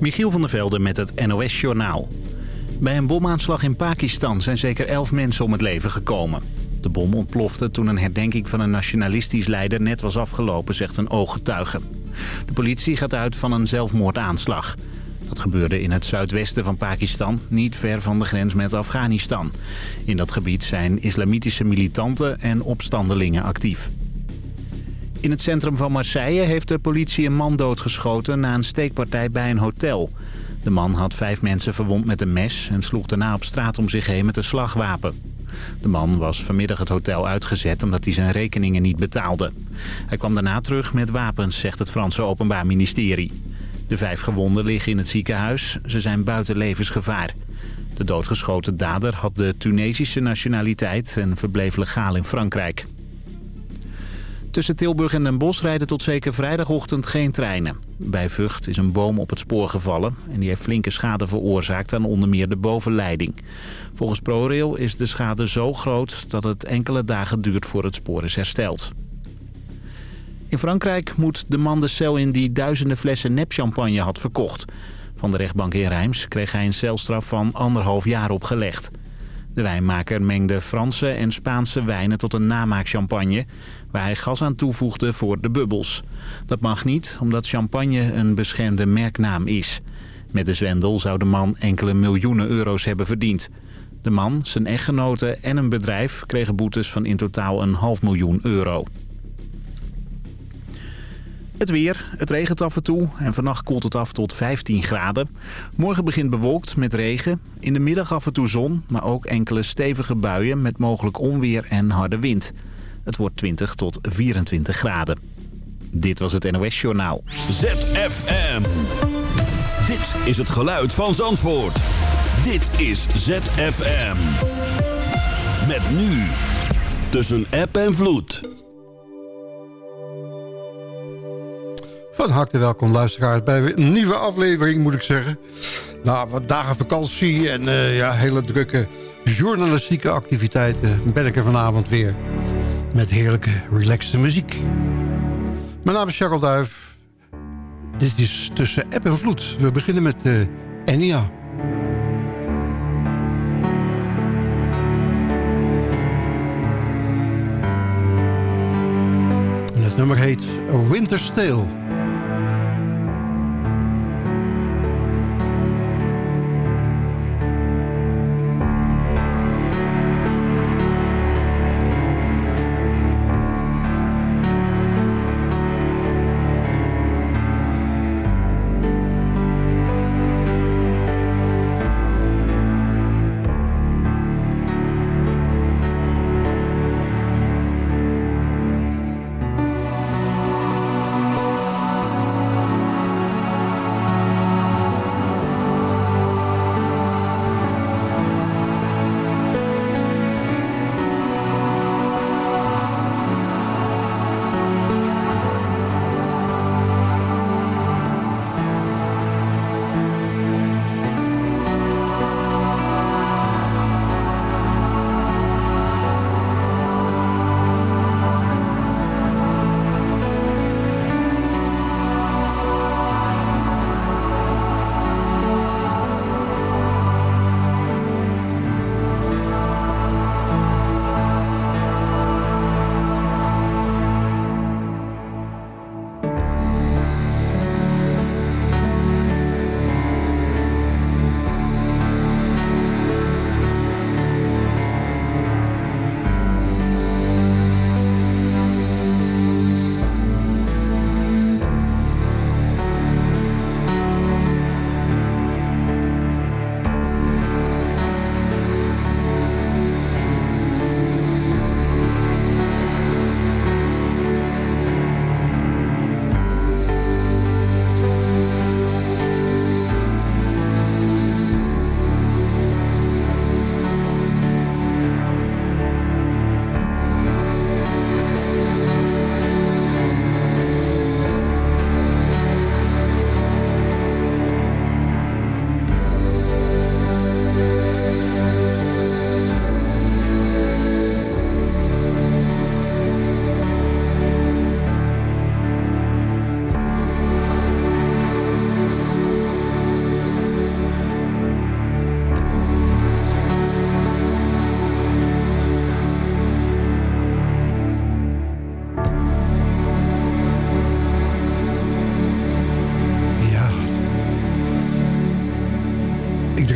Michiel van der Velde met het NOS-journaal. Bij een bomaanslag in Pakistan zijn zeker elf mensen om het leven gekomen. De bom ontplofte toen een herdenking van een nationalistisch leider net was afgelopen, zegt een ooggetuige. De politie gaat uit van een zelfmoordaanslag. Dat gebeurde in het zuidwesten van Pakistan, niet ver van de grens met Afghanistan. In dat gebied zijn islamitische militanten en opstandelingen actief. In het centrum van Marseille heeft de politie een man doodgeschoten na een steekpartij bij een hotel. De man had vijf mensen verwond met een mes en sloeg daarna op straat om zich heen met een slagwapen. De man was vanmiddag het hotel uitgezet omdat hij zijn rekeningen niet betaalde. Hij kwam daarna terug met wapens, zegt het Franse Openbaar Ministerie. De vijf gewonden liggen in het ziekenhuis. Ze zijn buiten levensgevaar. De doodgeschoten dader had de Tunesische nationaliteit en verbleef legaal in Frankrijk. Tussen Tilburg en Den Bosch rijden tot zeker vrijdagochtend geen treinen. Bij Vught is een boom op het spoor gevallen en die heeft flinke schade veroorzaakt aan onder meer de bovenleiding. Volgens ProRail is de schade zo groot dat het enkele dagen duurt voor het spoor is hersteld. In Frankrijk moet de man de cel in die duizenden flessen nepchampagne had verkocht. Van de rechtbank in Reims kreeg hij een celstraf van anderhalf jaar opgelegd. De wijnmaker mengde Franse en Spaanse wijnen tot een namaakchampagne... waar hij gas aan toevoegde voor de bubbels. Dat mag niet, omdat champagne een beschermde merknaam is. Met de zwendel zou de man enkele miljoenen euro's hebben verdiend. De man, zijn echtgenote en een bedrijf kregen boetes van in totaal een half miljoen euro. Het weer. Het regent af en toe en vannacht koelt het af tot 15 graden. Morgen begint bewolkt met regen. In de middag af en toe zon, maar ook enkele stevige buien met mogelijk onweer en harde wind. Het wordt 20 tot 24 graden. Dit was het NOS Journaal. ZFM. Dit is het geluid van Zandvoort. Dit is ZFM. Met nu. Tussen app en vloed. Van harte welkom luisteraars bij een nieuwe aflevering moet ik zeggen. Na wat dagen vakantie en uh, ja, hele drukke journalistieke activiteiten... ben ik er vanavond weer met heerlijke, relaxte muziek. Mijn naam is Charles Duif. Dit is Tussen App en Vloed. We beginnen met uh, het nummer heet Winter's Tale.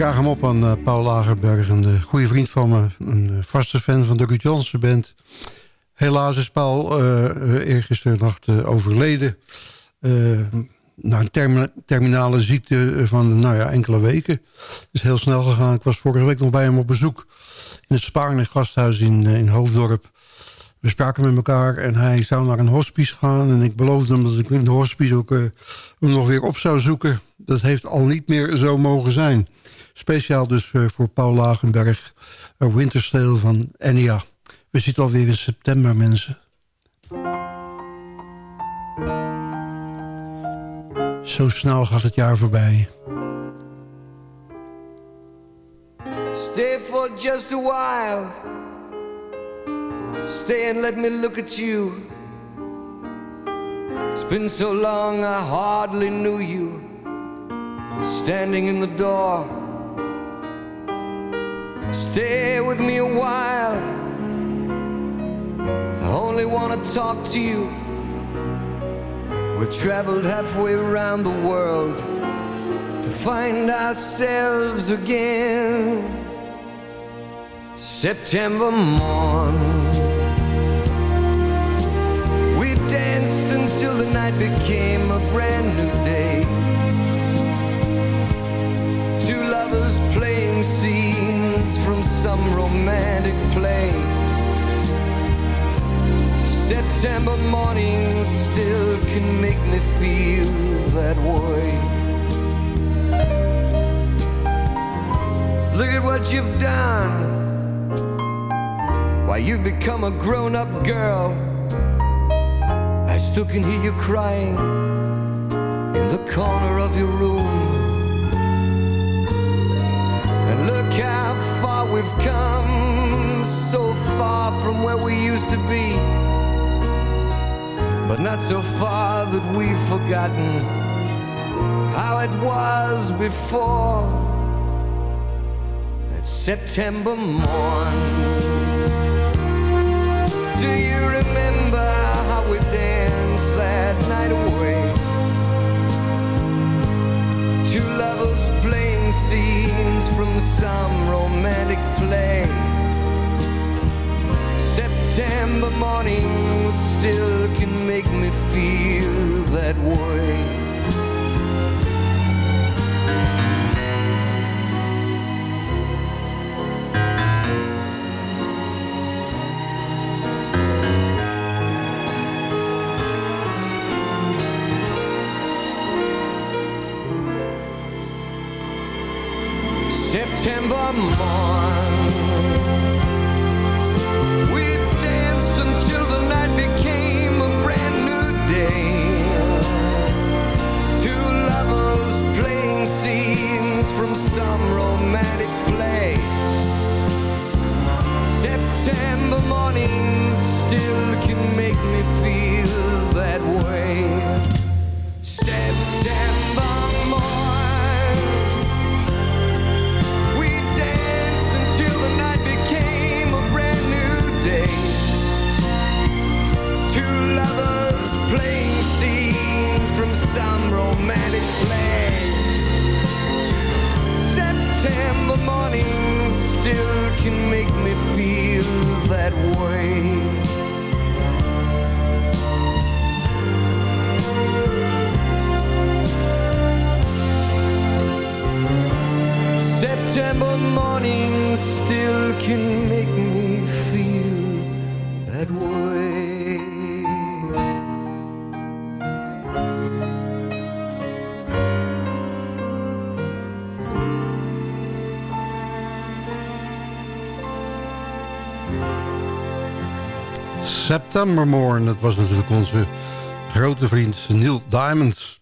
Ik draag hem op aan uh, Paul Lagerberg, een goede vriend van me. Een vaste fan van de Ruud Jansen band. Helaas is Paul uh, eergisteren nacht overleden. na een terminale ziekte van nou ja, enkele weken. Het is heel snel gegaan. Ik was vorige week nog bij hem op bezoek. In het Spaarne gasthuis in, in Hoofddorp. We spraken met elkaar en hij zou naar een hospice gaan. En ik beloofde hem dat ik in de hospice ook hem nog weer op zou zoeken. Dat heeft al niet meer zo mogen zijn. Speciaal dus uh, voor Paul Lagenberg. Een wintersteel van Enya. We zitten alweer in september, mensen. Zo snel gaat het jaar voorbij. Stay for just a while. Stay and let me look at you. It's been so long I hardly knew you. Standing in the door. Stay with me a while. I only want to talk to you. We've traveled halfway around the world to find ourselves again. September morn. We danced until the night became a brand new day. Romantic play. September mornings still can make me feel that way. Look at what you've done. Why, you've become a grown up girl. I still can hear you crying in the corner of your room. And look how we've come, so far from where we used to be. But not so far that we've forgotten how it was before. That September morn. Do you remember how we danced that night away? Scenes from some romantic play. September mornings still can make me feel that way. September morn. We danced until the night became a brand new day. Two lovers playing scenes from some romantic play. September mornings still can make me feel that way. Playing scenes from some romantic play. September morning still can make me feel that way. September mornings still can make me feel that way. September Morn, dat was natuurlijk onze grote vriend Neil Diamond.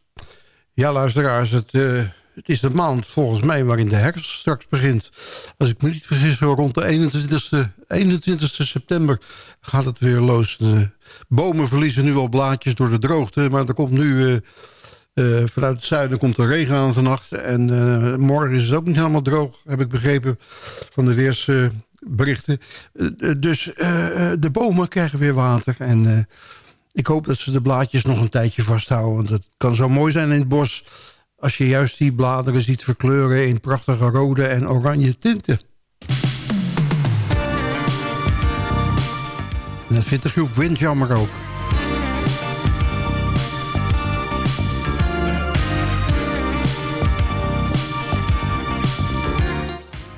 Ja, luisteraars, het, eh, het is de maand volgens mij waarin de herfst straks begint. Als ik me niet vergis, rond de 21ste, 21ste september gaat het weer los. De bomen verliezen nu al blaadjes door de droogte, maar er komt nu... eh, eh, vanuit het zuiden komt er regen aan vannacht. En morgen is het ook niet helemaal droog, heb ik begrepen van de weersberichten. Eh, dus eh, de bomen krijgen weer water. En eh, ik hoop dat ze de blaadjes nog een tijdje vasthouden. Want het kan zo mooi zijn in het bos Als je juist die bladeren ziet verkleuren in prachtige rode en oranje tinten. En dat vindt de groep Windjammer ook.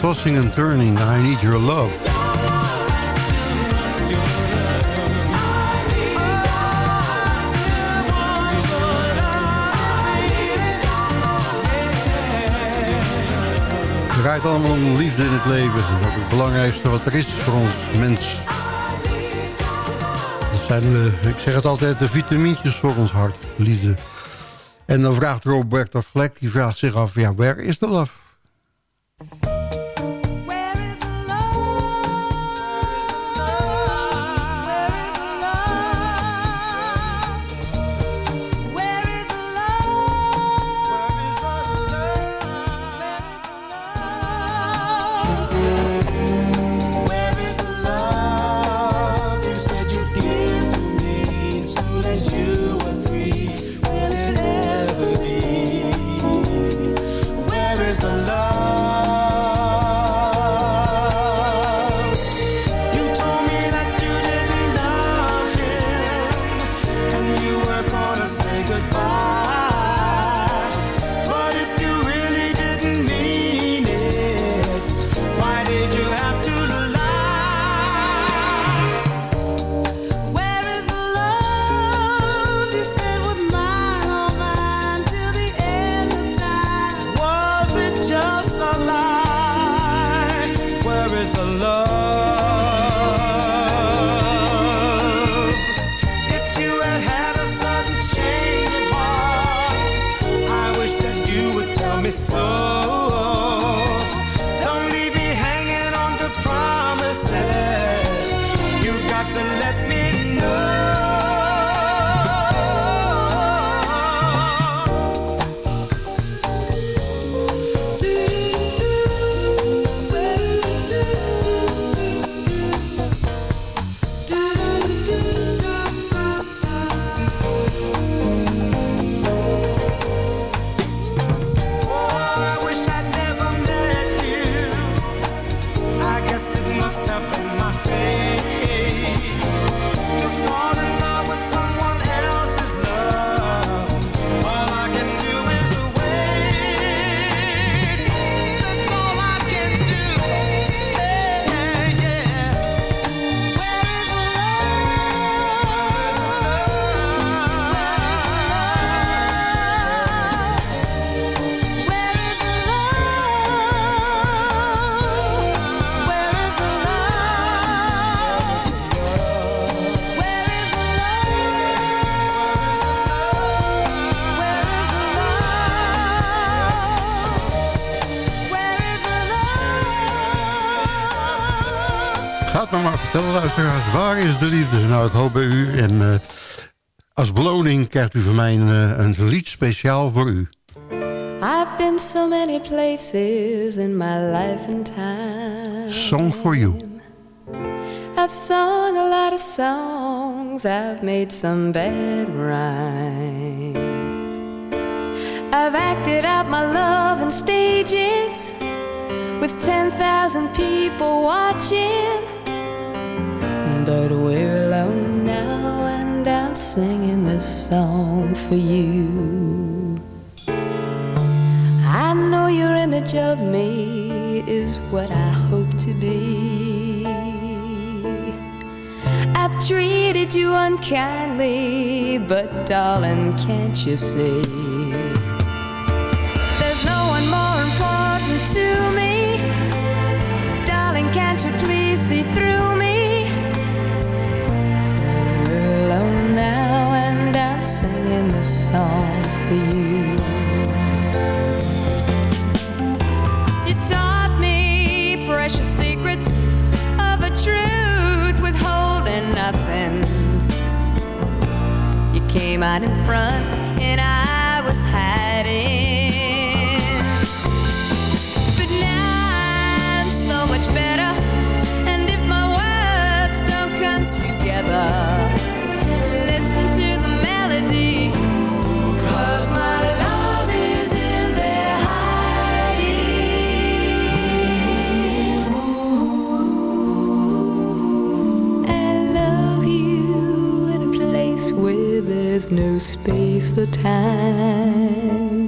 Tossing and Turning, I Need Your Love. Het allemaal om liefde in het leven. Dat is het belangrijkste wat er is voor ons mens. Dat zijn, de, ik zeg het altijd, de vitamintjes voor ons hart, liefde. En dan vraagt Roberta Fleck, die vraagt zich af, ja, where is a love luisteraars, waar is de liefde? Nou, ik hoop bij u. En uh, als beloning krijgt u van mij een, uh, een lied speciaal voor u. I've been so many places in my life and time. Song for you. I've sung a lot of songs. I've made some bad rhyme. I've acted out my love in stages with 10,000 people watching. But we're alone now, and I'm singing this song for you. I know your image of me is what I hope to be. I've treated you unkindly, but darling, can't you see? There's no one more important to me. Darling, can't you please see through me? Now and I'm singing this song for you. You taught me precious secrets of a truth withholding nothing. You came out in front and I was hiding. No space or time.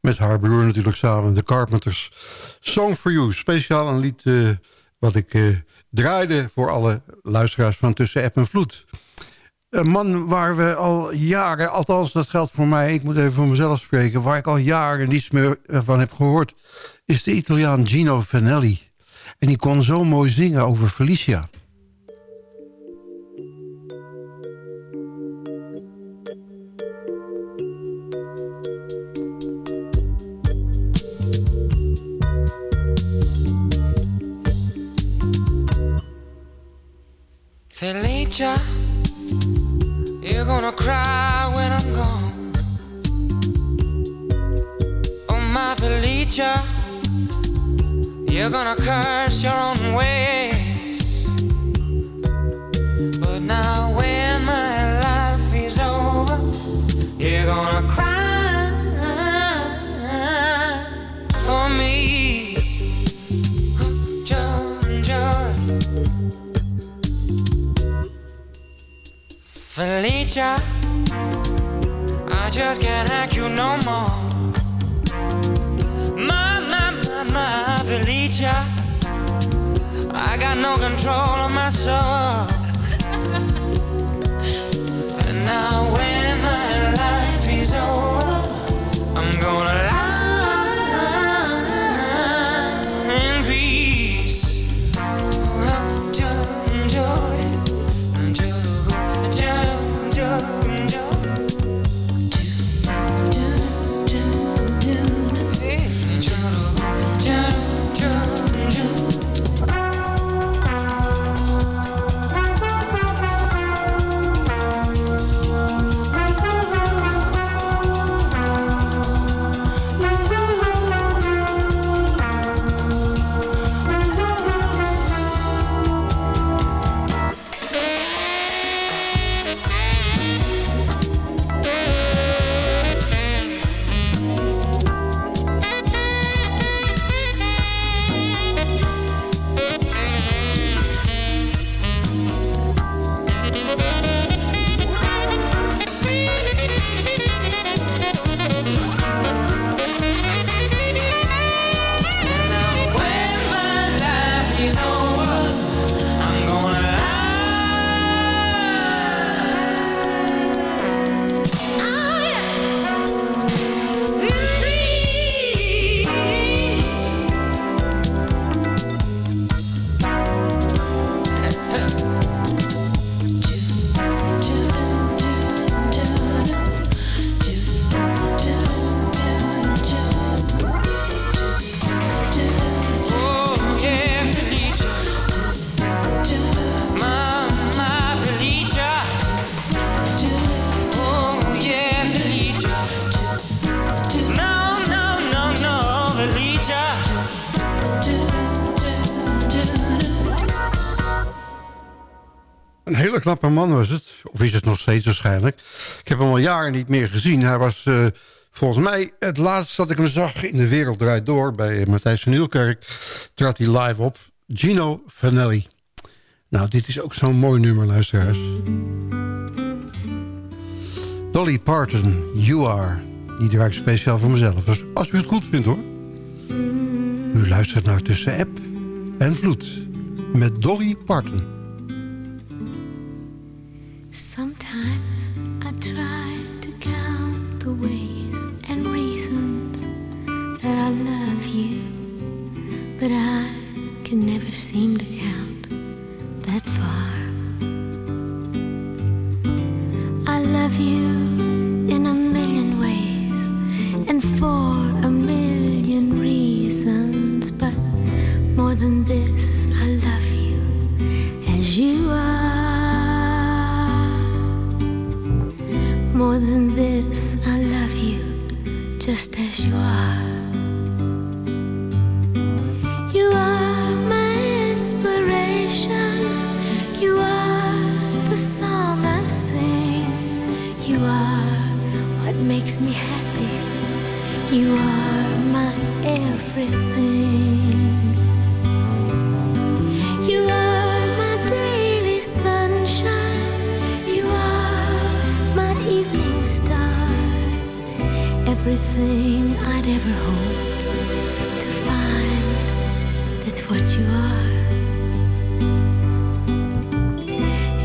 Met haar broer natuurlijk samen, de Carpenters. Song for You, speciaal een lied eh, wat ik eh, draaide... voor alle luisteraars van Tussen App en Vloed. Een man waar we al jaren, althans dat geldt voor mij... ik moet even voor mezelf spreken... waar ik al jaren niets meer eh, van heb gehoord... is de Italiaan Gino Vanelli. En die kon zo mooi zingen over Felicia. Felicia, you're gonna cry when I'm gone. Oh, my Felicia, you're gonna curse your own ways. But now, when Felicia, I just can't act you no more. My, my, my, my, Felicia, I got no control of my soul. and now knappe man was het. Of is het nog steeds waarschijnlijk. Ik heb hem al jaren niet meer gezien. Hij was eh, volgens mij het laatst dat ik hem zag in De Wereld Draait Door... bij Matthijs van Nieuwkerk. Trad hij live op. Gino Vanelli. Nou, dit is ook zo'n mooi nummer, luisteraars. Dolly Parton, You Are. Die draai ik speciaal voor mezelf. Dus als u het goed vindt hoor. U luistert naar Tussen App en Vloed. Met Dolly Parton. Sometimes I try to count the ways and reasons that I love you. But I can never seem to count that far. I love you in a million ways and for a million reasons, but more than this, More than this, I love you just as you are. You are my inspiration. You are the song I sing. You are what makes me happy. You are my everything. Everything I'd ever hoped to find. That's what you are.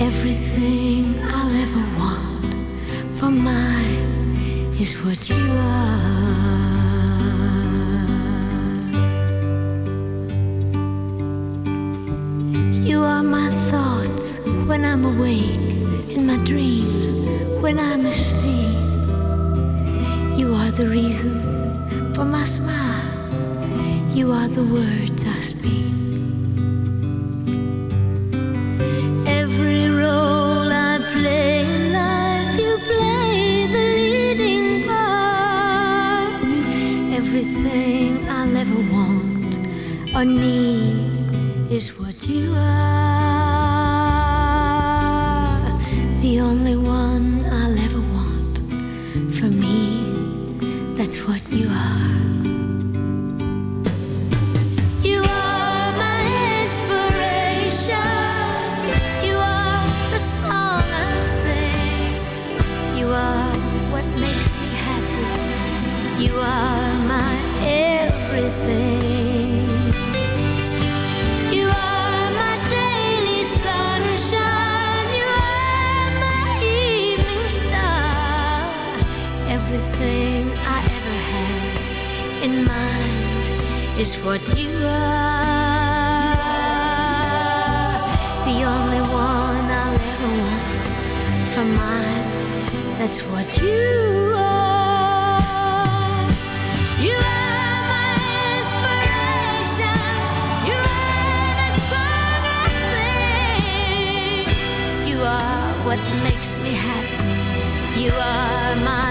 Everything I'll ever want for mine is what you are. The reason for my smile. You are the words I speak. Every role I play in life, you play the leading part. Everything I'll ever want or need is what you are. The only one I'll ever want for mine. That's what you are. You are my inspiration. You are the song I sing. You are what makes me happy. You are my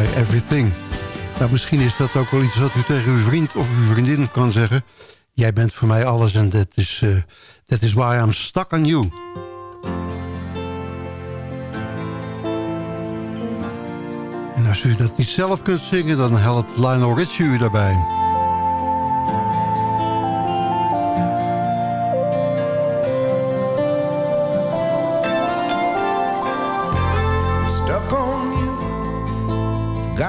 everything. Nou, misschien is dat ook wel iets wat u tegen uw vriend of uw vriendin kan zeggen. Jij bent voor mij alles en dat is, uh, is why I'm stuck on you. En als u dat niet zelf kunt zingen, dan helpt Lionel Richie u daarbij.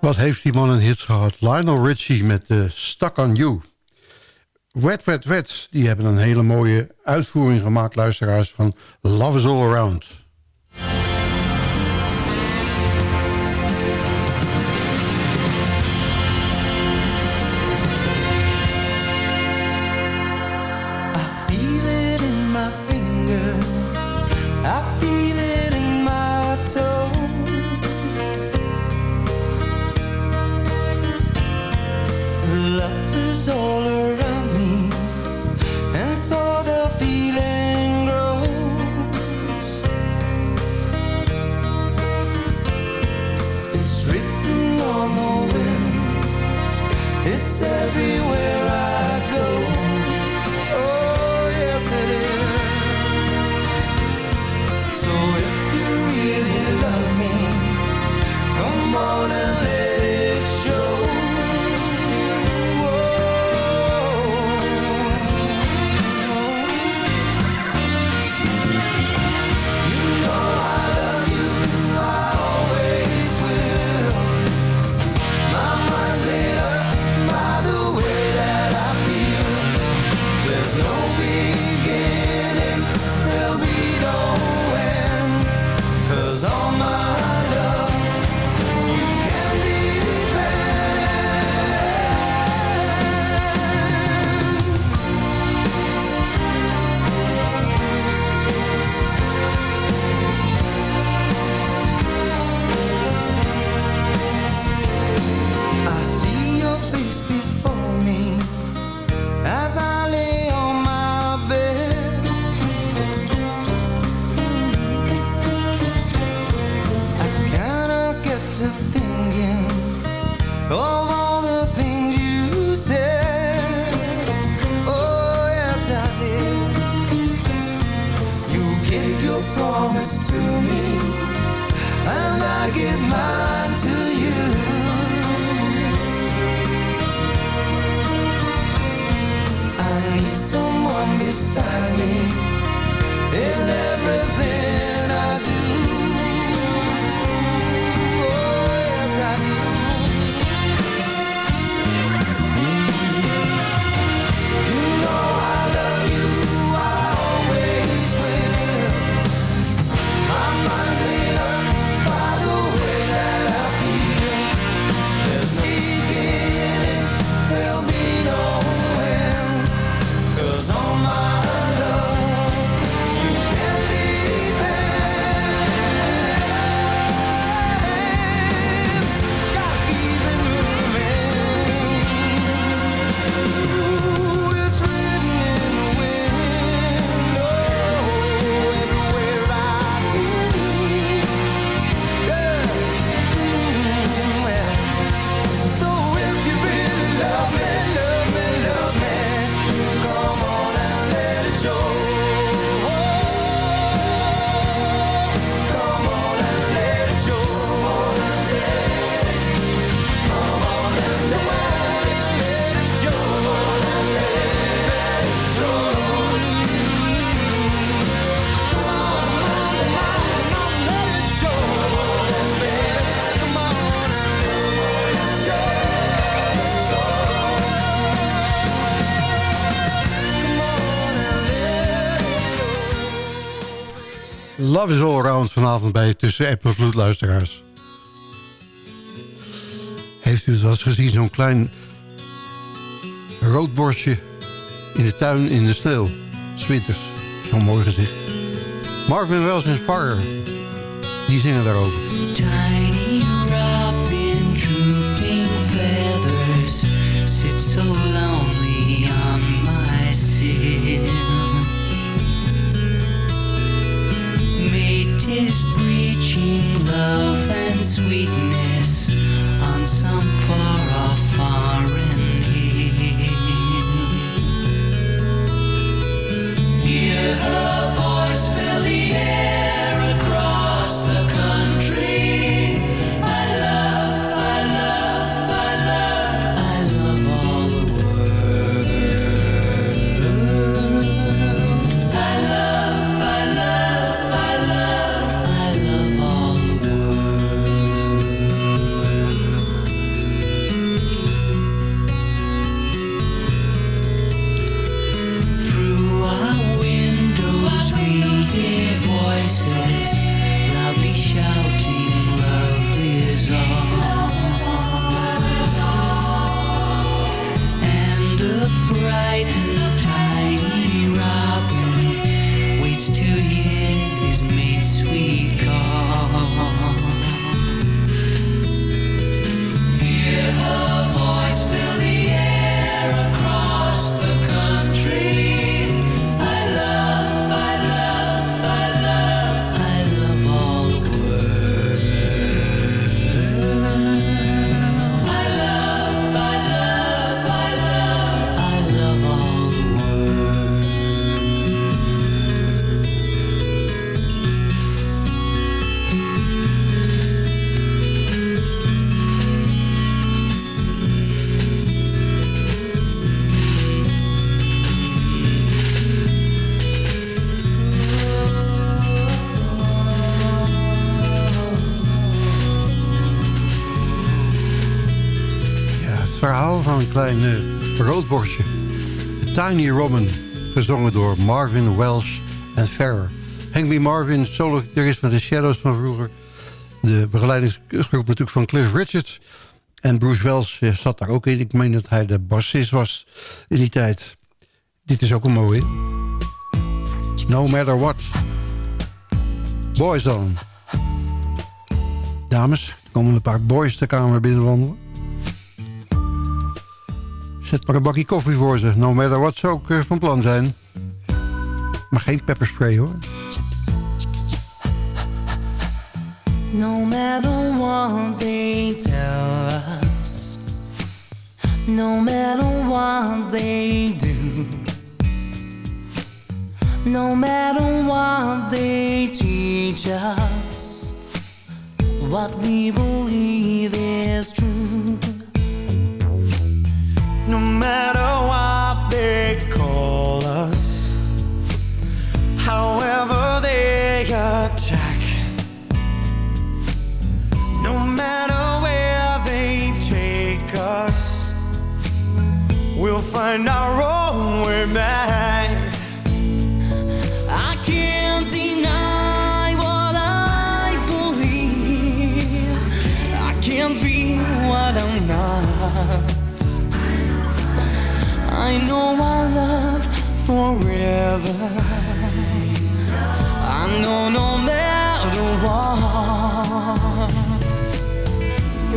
Wat heeft die man een hit gehad? Lionel Richie met uh, Stuck on You. Wet Wet Wet, die hebben een hele mooie uitvoering gemaakt, luisteraars, van Love is All Around. yours to me, and I give mine to you. I need someone beside me in everything I do. Love is all around vanavond bij Tussen App en Vloed luisteraars. Heeft u het gezien, zo'n klein roodborstje in de tuin in de sneeuw? Swinters, zo'n mooi gezicht. Marvin Wells en Fire, die zingen daarover. Love and sweetness on some far off foreign hill. Hear klein eh, roodborstje. Tiny Robin, gezongen door Marvin Welsh en Ferrer. B. Marvin, solo-gitarist van The Shadows van vroeger. De begeleidingsgroep natuurlijk van Cliff Richards. En Bruce Wells eh, zat daar ook in. Ik meen dat hij de bassist was in die tijd. Dit is ook een mooie. No Matter What. Boyzone. Dames, er komen een paar boys de kamer binnenwandelen. Zet maar een bakje koffie voor ze. No matter what ze ook eh, van plan zijn. Maar geen pepperspray hoor. No matter what they tell us, no matter what they do, no matter what they teach us, what we believe is true. No matter what they call us, however they attack. No matter where they take us, we'll find our own way back. I can't deny what I believe. I can't be what I'm not. I know I love forever. I know no matter what.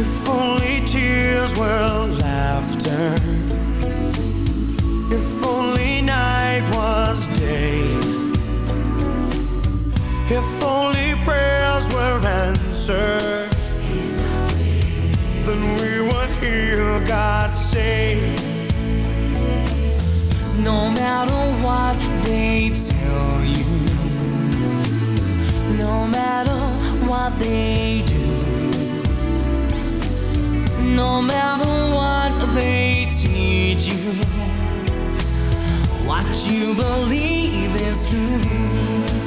If only tears were laughter. If only night was day. If only prayers were answered. Then we would hear God say. No matter what they tell you, no matter what they do, no matter what they teach you, what you believe is true.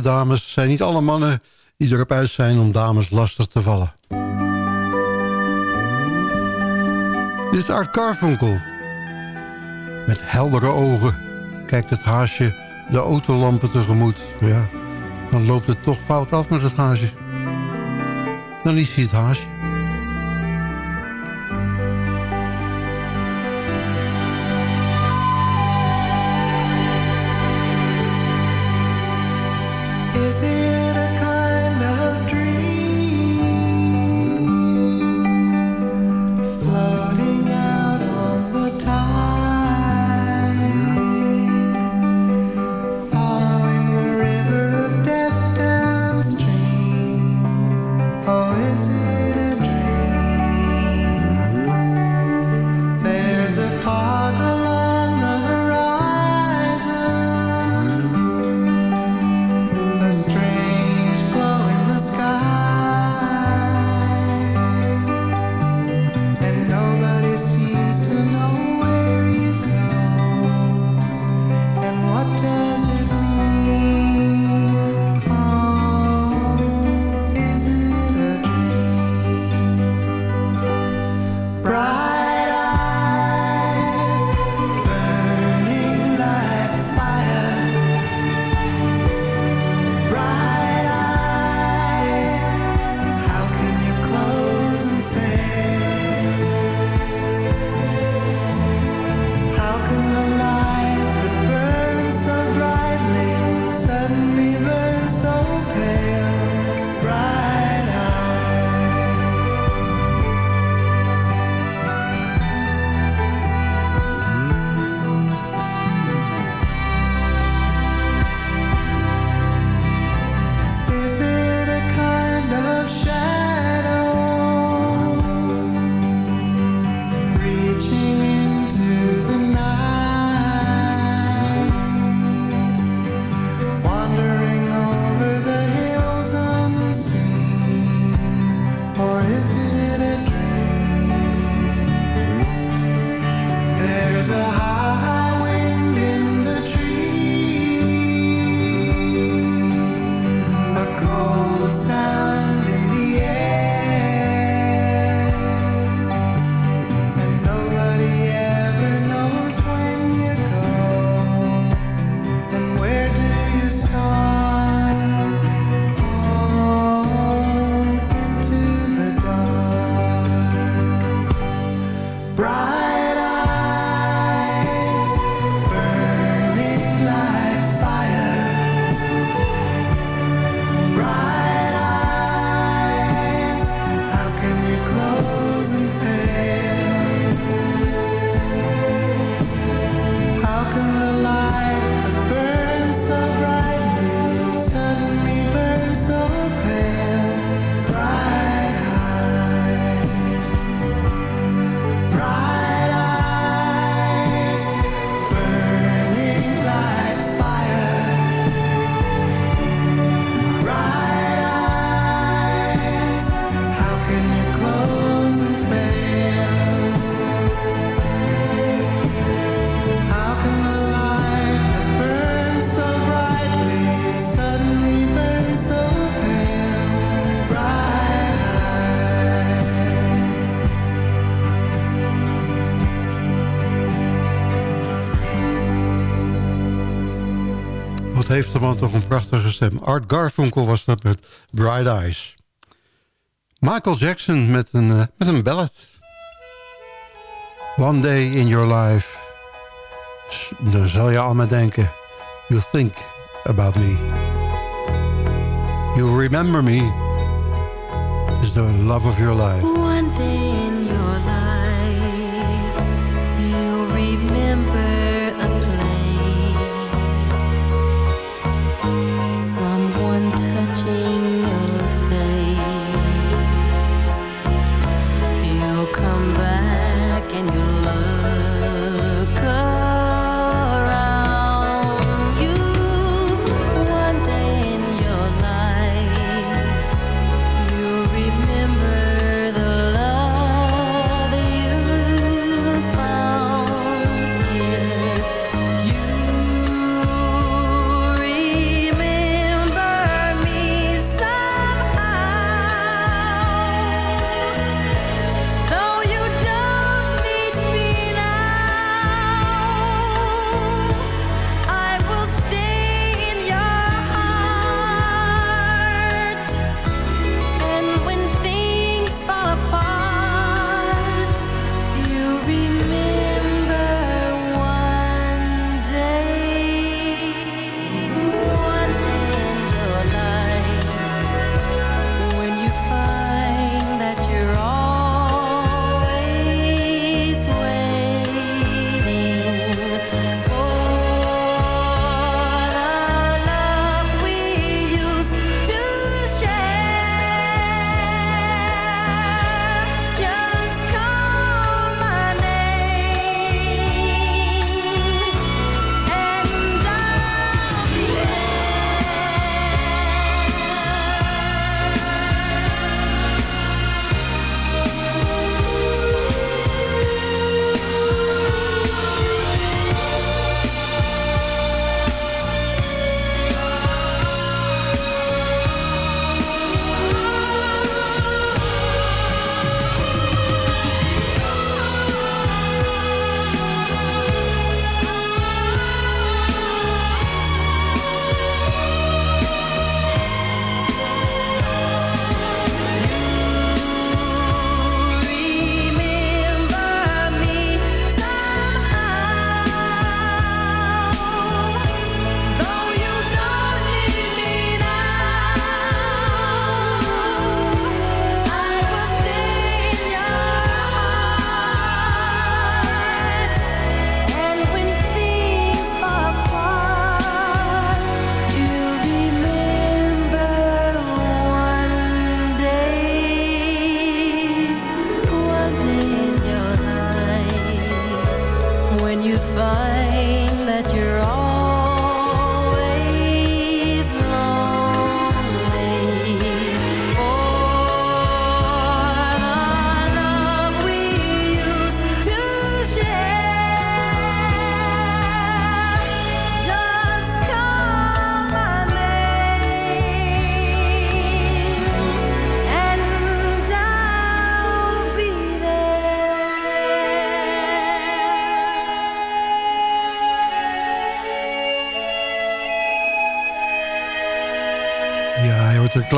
dames, zijn niet alle mannen die erop uit zijn om dames lastig te vallen. Dit is Art Carfunkel. Met heldere ogen kijkt het haasje de autolampen tegemoet. Ja, dan loopt het toch fout af met het haasje. Dan is hij het haasje. een prachtige stem. Art Garfunkel was dat met Bright Eyes. Michael Jackson met een, eh, met een ballad. One day in your life. Daar zal je allemaal denken. You think about me. You remember me. Is the love of your life. One day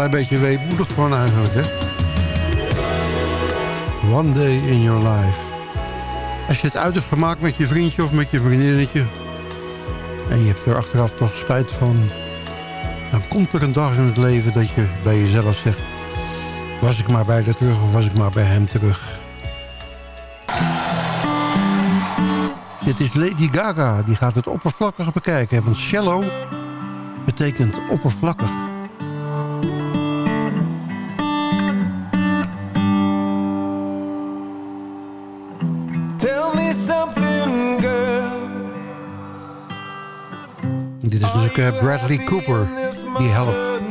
klein beetje weemoedig van eigenlijk, hè? One day in your life. Als je het uit hebt gemaakt met je vriendje of met je vriendinnetje... en je hebt er achteraf toch spijt van... dan komt er een dag in het leven dat je bij jezelf zegt... was ik maar bij haar terug of was ik maar bij hem terug. Dit is Lady Gaga, die gaat het oppervlakkig bekijken. Want shallow betekent oppervlakkig. Dit is natuurlijk eh, Bradley Cooper die helpt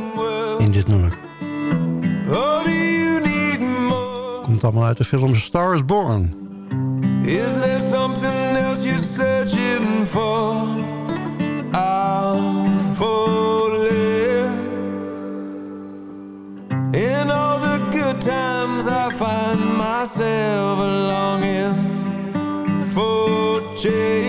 in dit nummer. You? Komt allemaal uit de film Star is Born. Is there something else you're searching for? Falling. In all the good times, I find myself longing for change.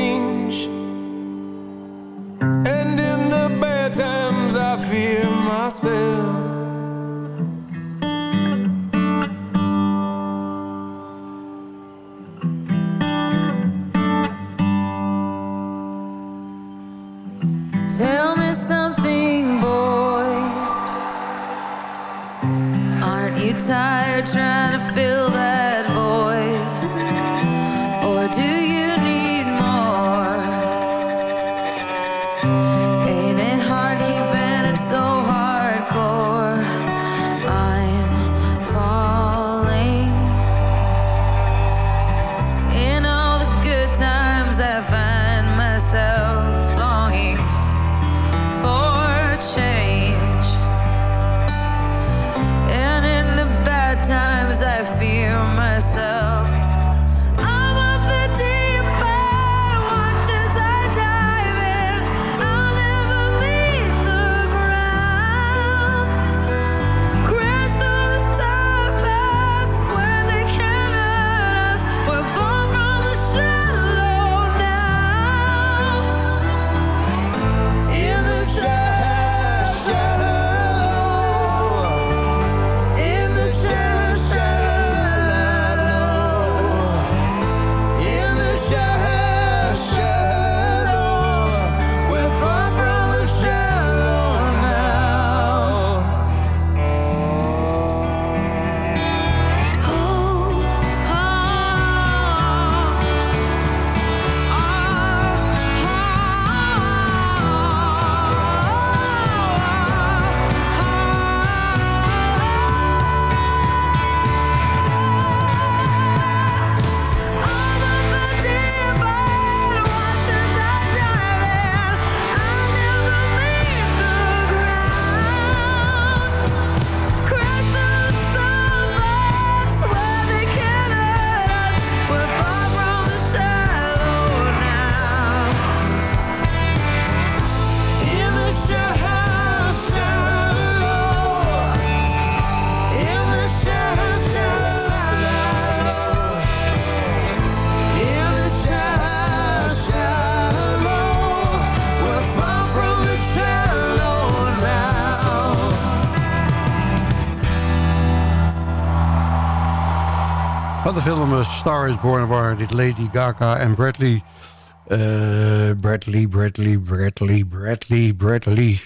Star is Born waar dit Lady Gaga en Bradley... eh, Bradley, Bradley, Bradley, Bradley, Bradley...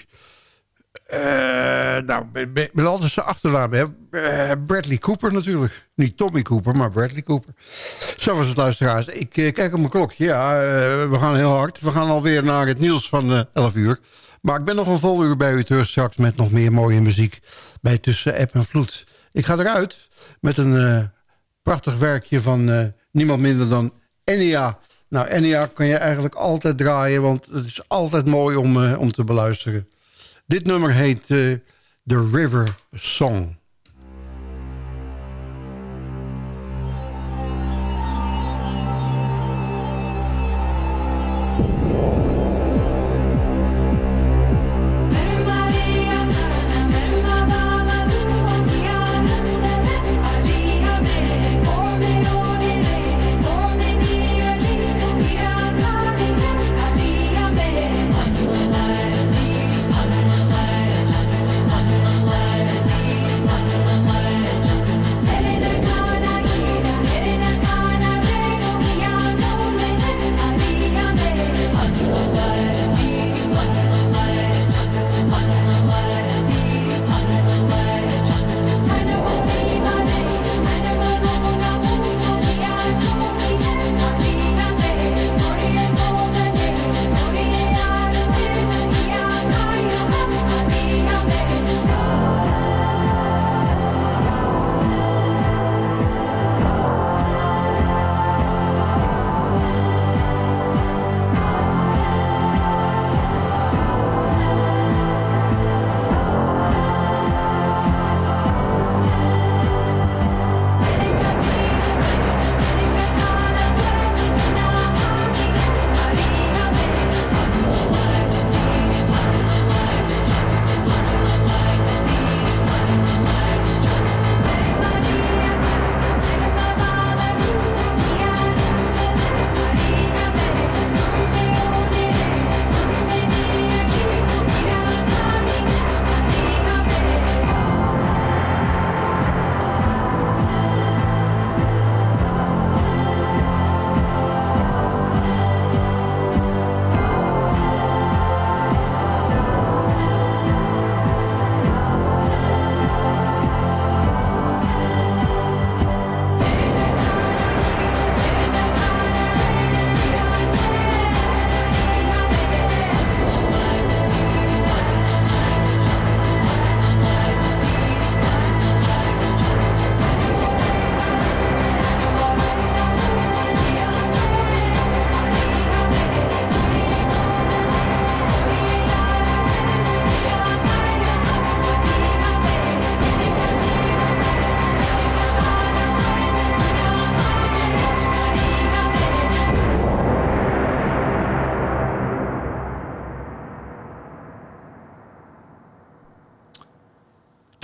Eh, nou, met, altijd zijn achternaam. Eh, Bradley Cooper natuurlijk. Niet Tommy Cooper, maar Bradley Cooper. Zo was het, luisteraars. Ik eh, kijk op mijn klokje. Ja, eh, we gaan heel hard. We gaan alweer naar het nieuws van eh 11 uur. Maar ik ben nog een vol uur bij u terug straks... met nog meer mooie muziek bij Tussen App en Vloed. Ik ga eruit met een eh, prachtig werkje van eh, niemand minder dan Enya. Nou, Enya kan je eigenlijk altijd draaien... want het is altijd mooi om, eh, om te beluisteren. Dit nummer heet eh, The River Song.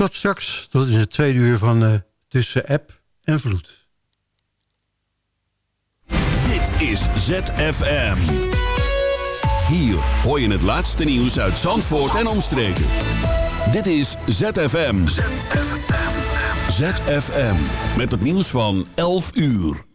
Tot straks, tot in het tweede uur van eh, Tussen App en Vloed. Dit is ZFM. Hier hoor je het laatste nieuws uit Zandvoort en omstreken. Dit is ZFM. ZFM. Met het nieuws van 11 uur.